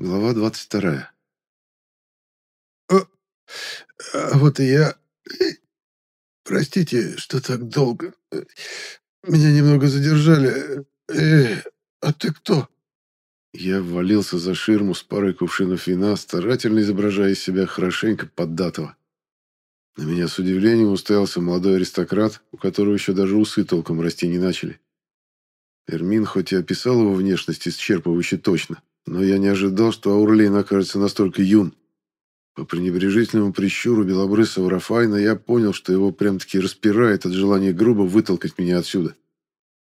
Глава 22. «А, а вот и я... Простите, что так долго. Меня немного задержали. Э, а ты кто?» Я ввалился за ширму с парой кувшинов вина, старательно изображая из себя хорошенько поддатого. На меня с удивлением уставился молодой аристократ, у которого еще даже усы толком расти не начали. Эрмин хоть и описал его внешность исчерпывающе точно, но я не ожидал, что Аурлейн окажется настолько юн. По пренебрежительному прищуру белобрысого Рафайна я понял, что его прям-таки распирает от желания грубо вытолкать меня отсюда.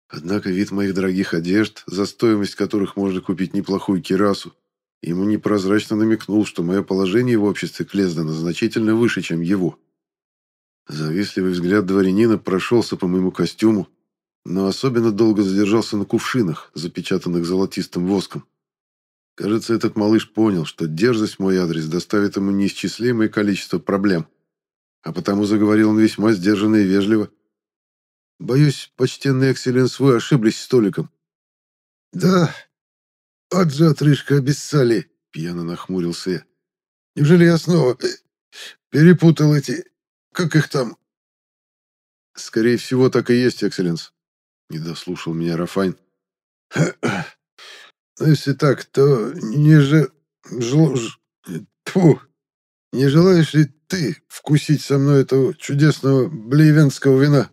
Однако вид моих дорогих одежд, за стоимость которых можно купить неплохую кирасу, ему непрозрачно намекнул, что мое положение в обществе Клездана значительно выше, чем его. Завистливый взгляд дворянина прошелся по моему костюму, но особенно долго задержался на кувшинах, запечатанных золотистым воском. Кажется, этот малыш понял, что дерзость в мой адрес доставит ему неисчислимое количество проблем. А потому заговорил он весьма сдержанно и вежливо. «Боюсь, почтенный экселленс, вы ошиблись столиком». «Да, от же отрыжка обессали», — пьяно нахмурился я. «Неужели я снова перепутал эти... как их там?» «Скорее всего, так и есть, экселленс», — не дослушал меня Рафайн. Ну, если так, то не же... Жл... Ж... Тьфу! Не желаешь ли ты вкусить со мной этого чудесного блейвенского вина?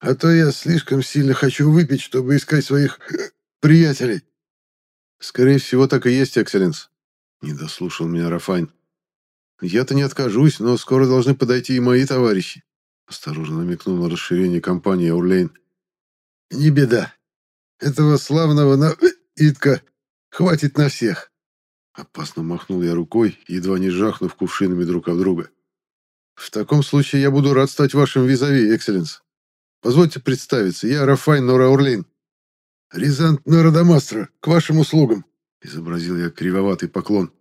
А то я слишком сильно хочу выпить, чтобы искать своих э, приятелей. Скорее всего, так и есть, экселленс. Не дослушал меня Рафайн. Я-то не откажусь, но скоро должны подойти и мои товарищи. Осторожно намекнул на расширение компании Аурлейн. Не беда. Этого славного напитка, хватит на всех. Опасно махнул я рукой, едва не жахнув кувшинами друг об друга. В таком случае я буду рад стать вашим визави, экселленс. Позвольте представиться, я Рафайн Нора Орлейн. Рязант Нора Дамастро, к вашим услугам. Изобразил я кривоватый поклон.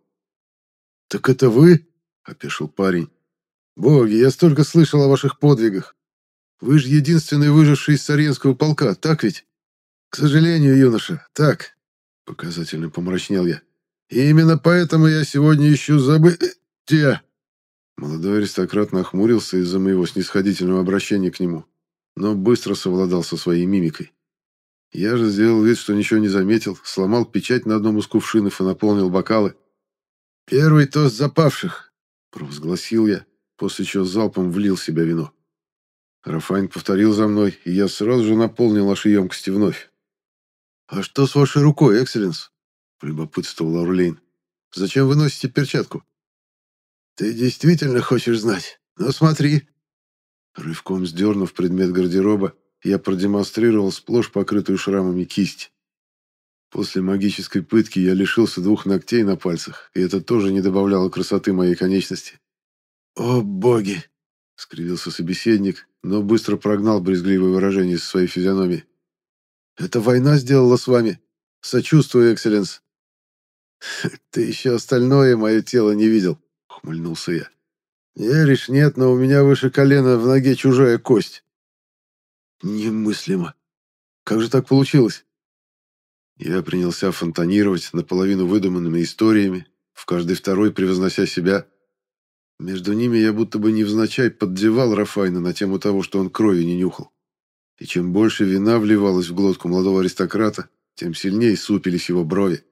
«Так это вы?» — опешил парень. «Боги, я столько слышал о ваших подвигах. Вы же единственный выживший из Саренского полка, так ведь?» «К сожалению, юноша, так. Показательно помрачнел я. И именно поэтому я сегодня ищу забытия. Молодой аристократ нахмурился из-за моего снисходительного обращения к нему, но быстро совладал со своей мимикой. Я же сделал вид, что ничего не заметил, сломал печать на одном из кувшинов и наполнил бокалы. «Первый тост запавших!» — провозгласил я, после чего залпом влил в себя вино. Рафайн повторил за мной, и я сразу же наполнил наши емкости вновь. «А что с вашей рукой, экселленс?» — полюбопытствовал Аурлейн. «Зачем вы носите перчатку?» «Ты действительно хочешь знать? Ну смотри!» Рывком сдернув предмет гардероба, я продемонстрировал сплошь покрытую шрамами кисть. После магической пытки я лишился двух ногтей на пальцах, и это тоже не добавляло красоты моей конечности. «О, боги!» — скривился собеседник, но быстро прогнал брезгливое выражение со своей физиономии. Это война сделала с вами. Сочувствую, экселленс. Ты еще остальное мое тело не видел, ухмыльнулся я. Веришь, нет, но у меня выше колена в ноге чужая кость. Немыслимо. Как же так получилось? Я принялся фонтанировать наполовину выдуманными историями, в каждой второй превознося себя. Между ними я будто бы невзначай поддевал Рафайна на тему того, что он крови не нюхал и чем больше вина вливалось в глотку молодого аристократа, тем сильнее супились его брови.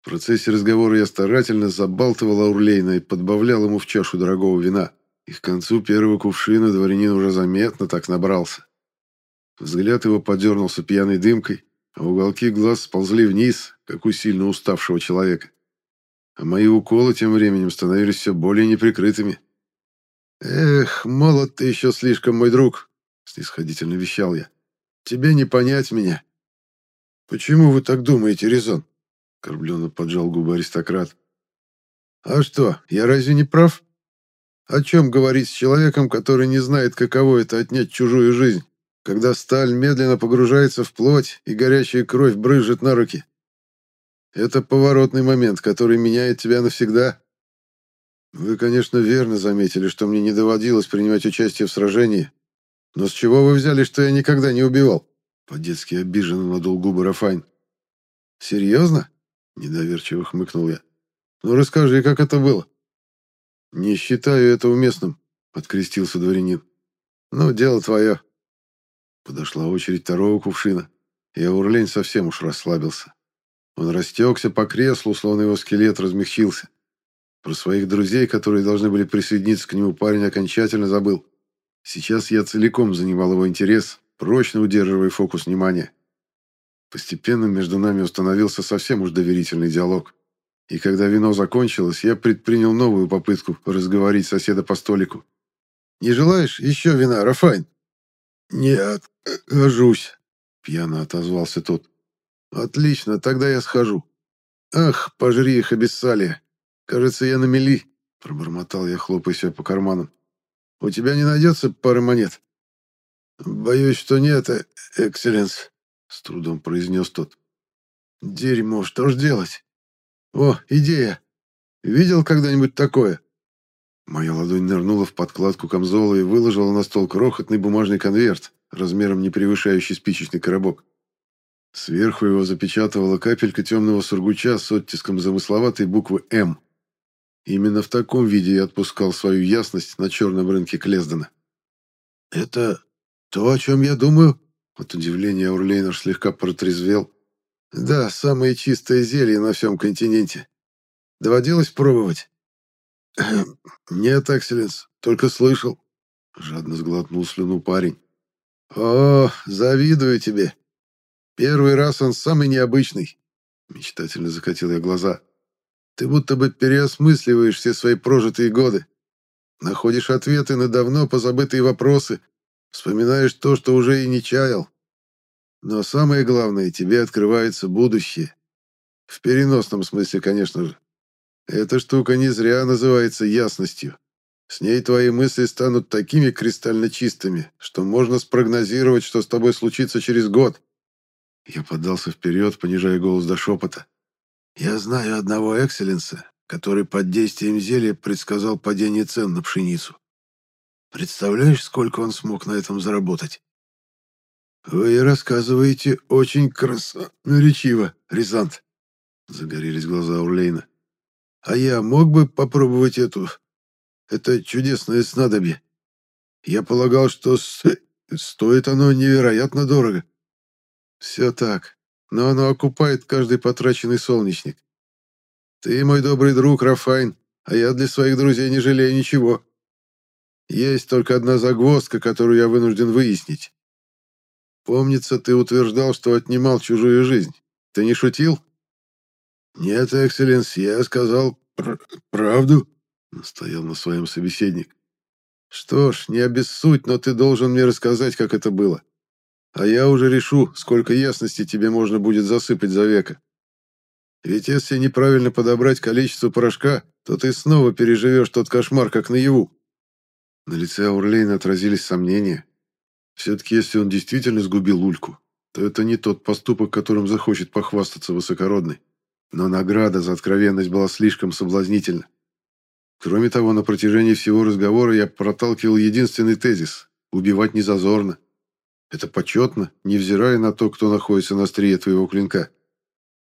В процессе разговора я старательно забалтывал Аурлейна и подбавлял ему в чашу дорогого вина, и к концу первого кувшина дворянин уже заметно так набрался. Взгляд его подернулся пьяной дымкой, а уголки глаз сползли вниз, как у сильно уставшего человека. А мои уколы тем временем становились все более неприкрытыми. «Эх, молод ты еще слишком, мой друг!» Снисходительно вещал я. «Тебе не понять меня». «Почему вы так думаете, Резон?» Корбленно поджал губы аристократ. «А что, я разве не прав? О чем говорить с человеком, который не знает, каково это отнять чужую жизнь, когда сталь медленно погружается в плоть и горячая кровь брызжет на руки? Это поворотный момент, который меняет тебя навсегда. Вы, конечно, верно заметили, что мне не доводилось принимать участие в сражении, «Но с чего вы взяли, что я никогда не убивал?» По-детски обиженно надул губы Рафайн. «Серьезно? Недоверчиво хмыкнул я. «Ну расскажи, как это было?» «Не считаю это уместным», — открестился дворянин. «Ну, дело твое». Подошла очередь второго кувшина, и Аурлень совсем уж расслабился. Он растекся по креслу, словно его скелет размягчился. Про своих друзей, которые должны были присоединиться к нему, парень окончательно забыл. Сейчас я целиком занимал его интерес, прочно удерживая фокус внимания. Постепенно между нами установился совсем уж доверительный диалог. И когда вино закончилось, я предпринял новую попытку разговорить соседа по столику. «Не желаешь еще вина, Рафайн?» «Нет, гожусь», — пьяно отозвался тот. «Отлично, тогда я схожу». «Ах, пожри их, обессалия! Кажется, я на мели», — пробормотал я, хлопая себя по карманам. «У тебя не найдется пары монет?» «Боюсь, что нет, э, экселленс», — с трудом произнес тот. «Дерьмо, что ж делать?» «О, идея! Видел когда-нибудь такое?» Моя ладонь нырнула в подкладку камзола и выложила на стол крохотный бумажный конверт, размером не превышающий спичечный коробок. Сверху его запечатывала капелька темного сургуча с оттиском замысловатой буквы «М». Именно в таком виде я отпускал свою ясность на черном рынке Клездена. «Это то, о чем я думаю?» От удивления Аурлейнер слегка протрезвел да, самое чистое зелье на всем континенте. Доводилось пробовать? Нет, Экселленс, только слышал. Жадно сглотнул слюну парень. О, завидую тебе. Первый раз он самый необычный. Мечтательно закатил я глаза. Ты будто бы переосмысливаешь все свои прожитые годы. Находишь ответы на давно позабытые вопросы. Вспоминаешь то, что уже и не чаял. Но самое главное, тебе открывается будущее. В переносном смысле, конечно же. Эта штука не зря называется ясностью. С ней твои мысли станут такими кристально чистыми, что можно спрогнозировать, что с тобой случится через год. Я подался вперед, понижая голос до шепота. Я знаю одного экселленса, который под действием зелья предсказал падение цен на пшеницу. Представляешь, сколько он смог на этом заработать? «Вы рассказываете очень красноречиво, Рязант», — загорелись глаза Урлейна. «А я мог бы попробовать эту... это чудесное снадобье? Я полагал, что с... стоит оно невероятно дорого». «Все так, но оно окупает каждый потраченный солнечник. Ты мой добрый друг, Рафайн, а я для своих друзей не жалею ничего. Есть только одна загвоздка, которую я вынужден выяснить. Помнится, ты утверждал, что отнимал чужую жизнь. Ты не шутил? Нет, экселленс, я сказал пр правду, настоял на своем собеседник. Что ж, не обессудь, но ты должен мне рассказать, как это было. А я уже решу, сколько ясности тебе можно будет засыпать за века. Ведь если неправильно подобрать количество порошка, то ты снова переживешь тот кошмар, как наяву. На лице Аурлейна отразились сомнения, все-таки, если он действительно сгубил Ульку, то это не тот поступок, которым захочет похвастаться высокородный. Но награда за откровенность была слишком соблазнительна. Кроме того, на протяжении всего разговора я проталкивал единственный тезис – убивать не зазорно. Это почетно, невзирая на то, кто находится на острие твоего клинка.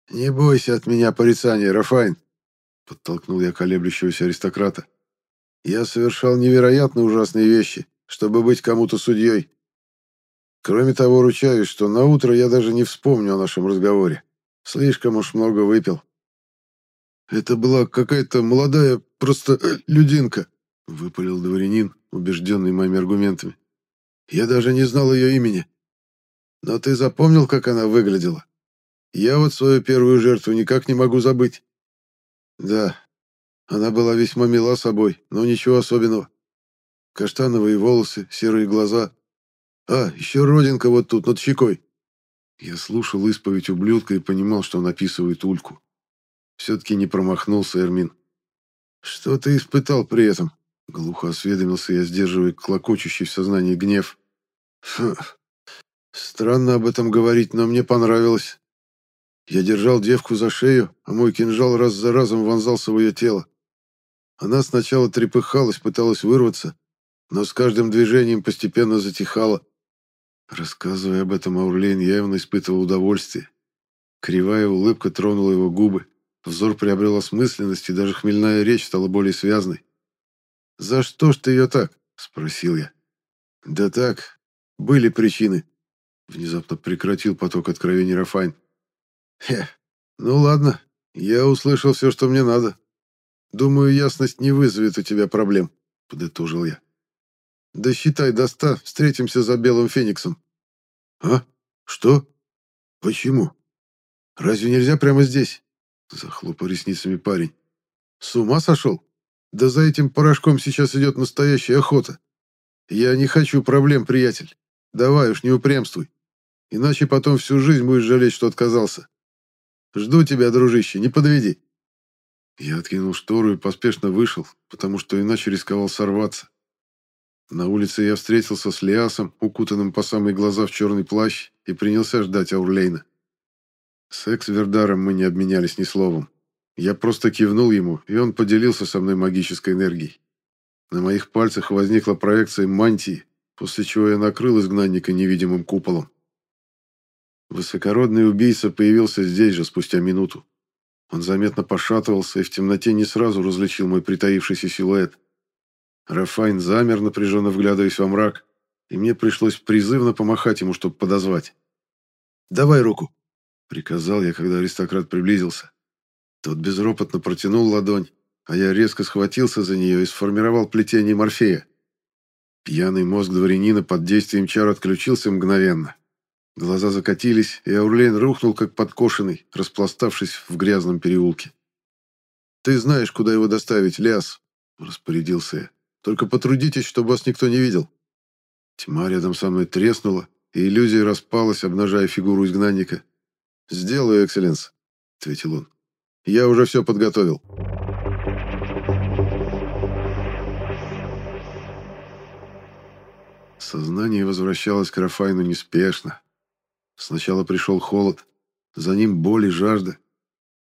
«Не бойся от меня порицания, Рафайн», – подтолкнул я колеблющегося аристократа. «Я совершал невероятно ужасные вещи, чтобы быть кому-то судьей. Кроме того, ручаюсь, что на утро я даже не вспомню о нашем разговоре. Слишком уж много выпил. Это была какая-то молодая просто э, людинка, выпалил дворянин, убежденный моими аргументами. Я даже не знал ее имени. Но ты запомнил, как она выглядела? Я вот свою первую жертву никак не могу забыть. Да, она была весьма мила собой, но ничего особенного. Каштановые волосы, серые глаза, а, еще родинка вот тут, над щекой. Я слушал исповедь ублюдка и понимал, что он описывает Ульку. Все-таки не промахнулся Эрмин. «Что ты испытал при этом?» Глухо осведомился я, сдерживая клокочущий в сознании гнев. Фу. Странно об этом говорить, но мне понравилось. Я держал девку за шею, а мой кинжал раз за разом вонзался в ее тело. Она сначала трепыхалась, пыталась вырваться, но с каждым движением постепенно затихала. Рассказывая об этом, Аурлейн явно испытывал удовольствие. Кривая улыбка тронула его губы. Взор приобрел осмысленность, и даже хмельная речь стала более связной. «За что ж ты ее так?» — спросил я. «Да так, были причины». Внезапно прекратил поток откровений Рафайн. «Хе, ну ладно, я услышал все, что мне надо. Думаю, ясность не вызовет у тебя проблем», — подытожил я. «Да считай до ста, встретимся за Белым Фениксом». «А? Что? Почему? Разве нельзя прямо здесь?» Захлопал ресницами парень. «С ума сошел? Да за этим порошком сейчас идет настоящая охота. Я не хочу проблем, приятель. Давай уж не упрямствуй. Иначе потом всю жизнь будешь жалеть, что отказался. Жду тебя, дружище, не подведи». Я откинул штору и поспешно вышел, потому что иначе рисковал сорваться. На улице я встретился с Лиасом, укутанным по самые глаза в черный плащ, и принялся ждать Аурлейна. С Экс-Вердаром мы не обменялись ни словом. Я просто кивнул ему, и он поделился со мной магической энергией. На моих пальцах возникла проекция мантии, после чего я накрыл изгнанника невидимым куполом. Высокородный убийца появился здесь же спустя минуту. Он заметно пошатывался и в темноте не сразу различил мой притаившийся силуэт. Рафайн замер, напряженно вглядываясь во мрак, и мне пришлось призывно помахать ему, чтобы подозвать. «Давай руку!» — приказал я, когда аристократ приблизился. Тот безропотно протянул ладонь, а я резко схватился за нее и сформировал плетение Морфея. Пьяный мозг дворянина под действием чар отключился мгновенно. Глаза закатились, и Аурлейн рухнул, как подкошенный, распластавшись в грязном переулке. «Ты знаешь, куда его доставить, Ляс», — распорядился я. «Только потрудитесь, чтобы вас никто не видел». Тьма рядом со мной треснула, и иллюзия распалась, обнажая фигуру изгнанника. «Сделаю, экселленс», — ответил он. «Я уже все подготовил». Сознание возвращалось к Рафайну неспешно, Сначала пришел холод, за ним боль и жажда.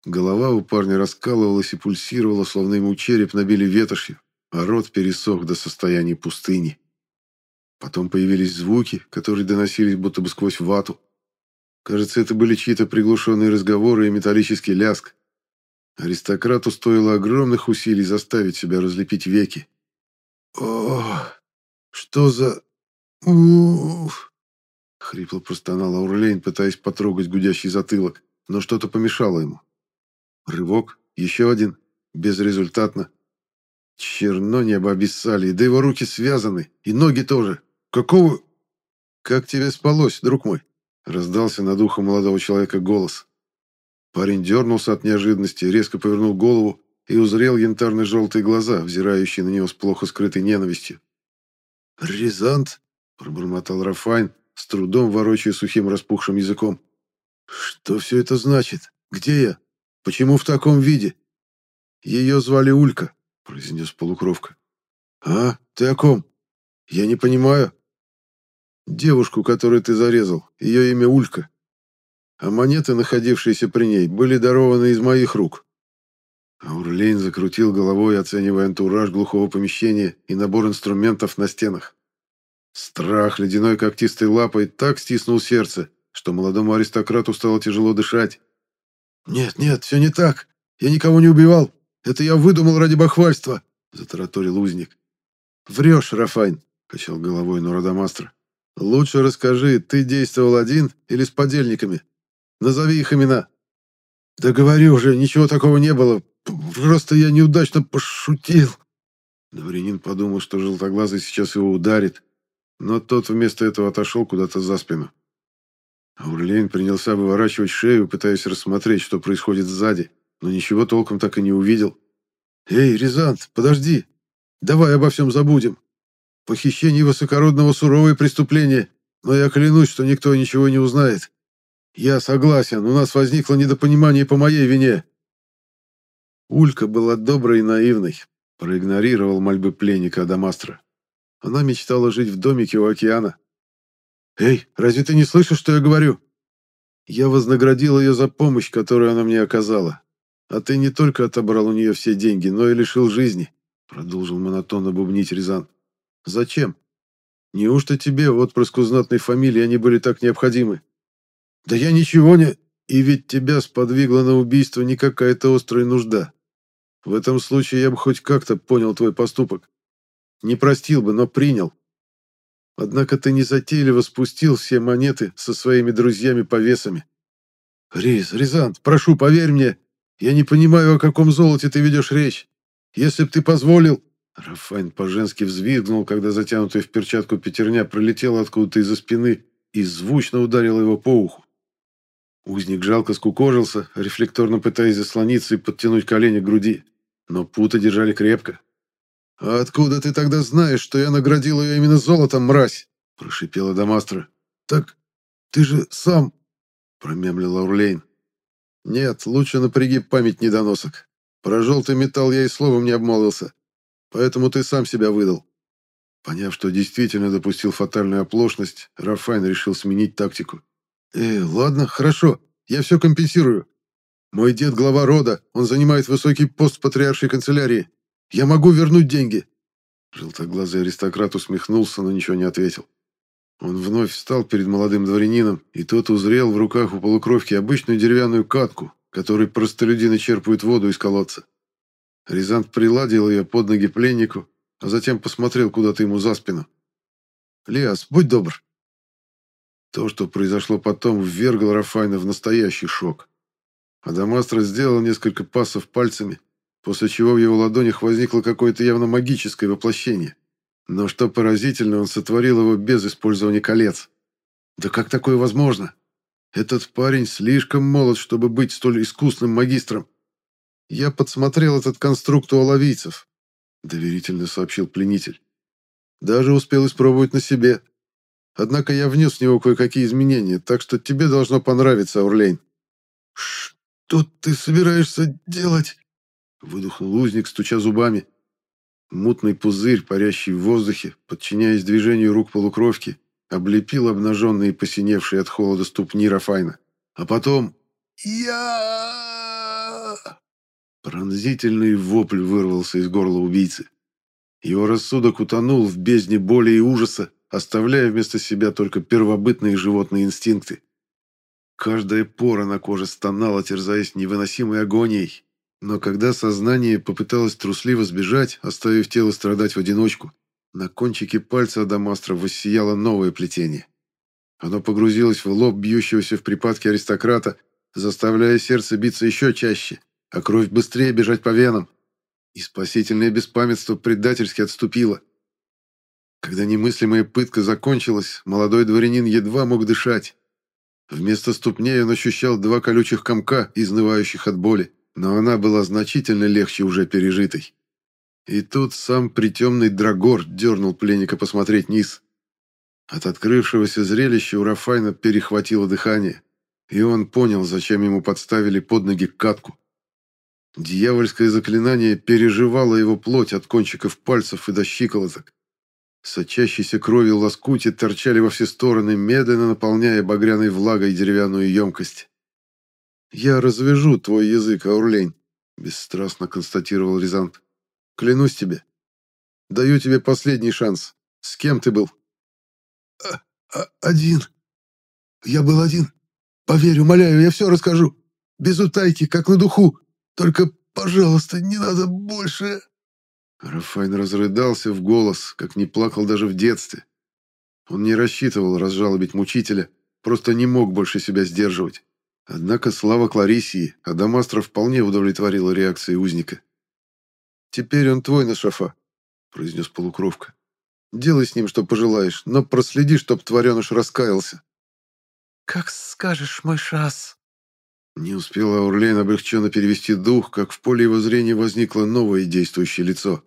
Голова у парня раскалывалась и пульсировала, словно ему череп набили ветошью, а рот пересох до состояния пустыни. Потом появились звуки, которые доносились будто бы сквозь вату. Кажется, это были чьи-то приглушенные разговоры и металлический ляск. Аристократу стоило огромных усилий заставить себя разлепить веки. «О, что за... Уф!» Хрипло простонал Аурлейн, пытаясь потрогать гудящий затылок, но что-то помешало ему. Рывок, еще один, безрезультатно. Черно небо обессали, да его руки связаны, и ноги тоже. Какого... «Как тебе спалось, друг мой?» Раздался над ухом молодого человека голос. Парень дернулся от неожиданности, резко повернул голову и узрел янтарно-желтые глаза, взирающие на него с плохо скрытой ненавистью. «Рязант?» — пробормотал Рафайн, с трудом ворочая сухим распухшим языком. «Что все это значит? Где я? Почему в таком виде?» «Ее звали Улька», — произнес полукровка. «А? Ты о ком? Я не понимаю». «Девушку, которую ты зарезал. Ее имя Улька. А монеты, находившиеся при ней, были дарованы из моих рук». Аурлейн закрутил головой, оценивая антураж глухого помещения и набор инструментов на стенах. Страх ледяной когтистой лапой так стиснул сердце, что молодому аристократу стало тяжело дышать. «Нет, нет, все не так. Я никого не убивал. Это я выдумал ради бахвальства», — затараторил узник. «Врешь, Рафайн», — качал головой Нурадамастр. «Лучше расскажи, ты действовал один или с подельниками? Назови их имена». «Да говори уже, ничего такого не было. Просто я неудачно пошутил». Дворянин подумал, что желтоглазый сейчас его ударит, но тот вместо этого отошел куда-то за спину. Аурлейн принялся выворачивать шею, пытаясь рассмотреть, что происходит сзади, но ничего толком так и не увидел. «Эй, Рязант, подожди! Давай обо всем забудем. Похищение высокородного суровое преступление, но я клянусь, что никто ничего не узнает. Я согласен, у нас возникло недопонимание по моей вине». Улька была доброй и наивной, проигнорировал мольбы пленника Адамастра. Она мечтала жить в домике у океана. «Эй, разве ты не слышишь, что я говорю?» «Я вознаградил ее за помощь, которую она мне оказала. А ты не только отобрал у нее все деньги, но и лишил жизни», продолжил монотонно бубнить Рязан. «Зачем? Неужто тебе, отпрыску знатной фамилии, они были так необходимы?» «Да я ничего не...» И ведь тебя сподвигла на убийство не какая-то острая нужда. В этом случае я бы хоть как-то понял твой поступок. Не простил бы, но принял. Однако ты незатейливо спустил все монеты со своими друзьями-повесами. Риз, Рязант, прошу, поверь мне, я не понимаю, о каком золоте ты ведешь речь. Если б ты позволил...» Рафайн по-женски взвизгнул, когда затянутая в перчатку пятерня пролетела откуда-то из-за спины и звучно ударила его по уху. Узник жалко скукожился, рефлекторно пытаясь заслониться и подтянуть колени к груди. Но путы держали крепко. «А откуда ты тогда знаешь, что я наградил ее именно золотом, мразь?» – прошипела Дамастра. «Так ты же сам...» – промямлил Аурлейн. «Нет, лучше напряги память недоносок. Про желтый металл я и словом не обмолвился. Поэтому ты сам себя выдал». Поняв, что действительно допустил фатальную оплошность, Рафайн решил сменить тактику. «Э, ладно, хорошо, я все компенсирую. Мой дед глава рода, он занимает высокий пост в патриаршей канцелярии. Я могу вернуть деньги!» Желтоглазый аристократ усмехнулся, но ничего не ответил. Он вновь встал перед молодым дворянином, и тот узрел в руках у полукровки обычную деревянную катку, которой простолюдины черпают воду из колодца. Рязант приладил ее под ноги пленнику, а затем посмотрел куда-то ему за спину. «Лиас, будь добр!» То, что произошло потом, ввергло Рафайна в настоящий шок. Адамастро сделал несколько пасов пальцами, после чего в его ладонях возникло какое-то явно магическое воплощение. Но что поразительно, он сотворил его без использования колец. Да как такое возможно? Этот парень слишком молод, чтобы быть столь искусным магистром. Я подсмотрел этот конструкт у оловийцев, доверительно сообщил пленитель. Даже успел испробовать на себе. Однако я внес в него кое-какие изменения, так что тебе должно понравиться, Аурлейн. «Что ты собираешься делать?» Выдохнул узник, стуча зубами. Мутный пузырь, парящий в воздухе, подчиняясь движению рук полукровки, облепил обнаженные и посиневшие от холода ступни Рафайна. А потом... «Я...» Пронзительный вопль вырвался из горла убийцы. Его рассудок утонул в бездне боли и ужаса, оставляя вместо себя только первобытные животные инстинкты. Каждая пора на коже стонала, терзаясь невыносимой агонией, но когда сознание попыталось трусливо сбежать, оставив тело страдать в одиночку, на кончике пальца Адамастра воссияло новое плетение. Оно погрузилось в лоб бьющегося в припадке аристократа, заставляя сердце биться еще чаще, а кровь быстрее бежать по венам. И спасительное беспамятство предательски отступило. Когда немыслимая пытка закончилась, молодой дворянин едва мог дышать. Вместо ступней он ощущал два колючих комка, изнывающих от боли но она была значительно легче уже пережитой. И тут сам притемный Драгор дернул пленника посмотреть низ. От открывшегося зрелища у Рафайна перехватило дыхание, и он понял, зачем ему подставили под ноги катку. Дьявольское заклинание переживало его плоть от кончиков пальцев и до щиколоток. Сочащейся кровью лоскути торчали во все стороны, медленно наполняя багряной влагой деревянную емкость. «Я развяжу твой язык, Аурлейн», — бесстрастно констатировал Рязант. «Клянусь тебе. Даю тебе последний шанс. С кем ты был?» а, а, «Один. Я был один. Поверь, умоляю, я все расскажу. Без утайки, как на духу. Только, пожалуйста, не надо больше...» Рафайн разрыдался в голос, как не плакал даже в детстве. Он не рассчитывал разжалобить мучителя, просто не мог больше себя сдерживать. Однако слава Кларисии, Адамастра вполне удовлетворила реакцией узника. «Теперь он твой, Нашафа», — произнес полукровка. «Делай с ним, что пожелаешь, но проследи, чтоб твареныш раскаялся». «Как скажешь, мой шас». Не успела Аурлейн облегченно перевести дух, как в поле его зрения возникло новое действующее лицо.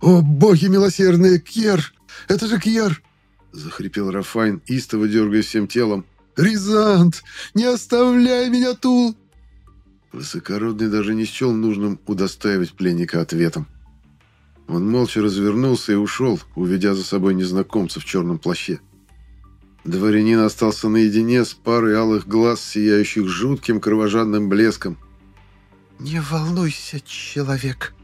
«О, боги милосердные, Кьер! Это же Кьер!» — захрипел Рафайн, истово дергая всем телом, Рязант, не оставляй меня тут!» Высокородный даже не счел нужным удостаивать пленника ответом. Он молча развернулся и ушел, уведя за собой незнакомца в черном плаще. Дворянин остался наедине с парой алых глаз, сияющих жутким кровожадным блеском. «Не волнуйся, человек.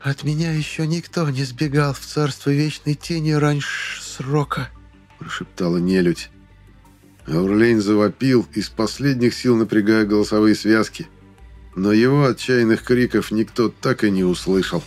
От меня еще никто не сбегал в царство вечной тени раньше срока», – прошептала нелюдь. Аурлейн завопил, из последних сил напрягая голосовые связки. Но его отчаянных криков никто так и не услышал.